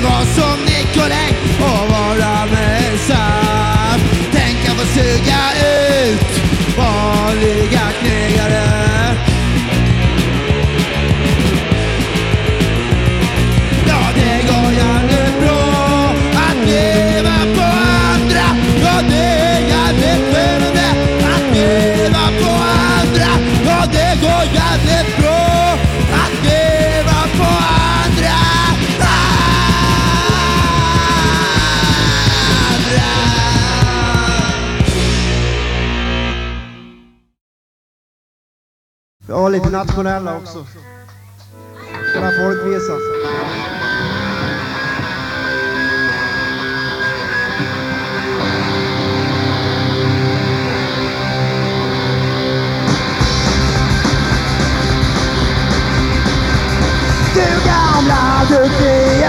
suivant son école Och nationella också. Spela folkvisan. Alltså? Du gamla, du fina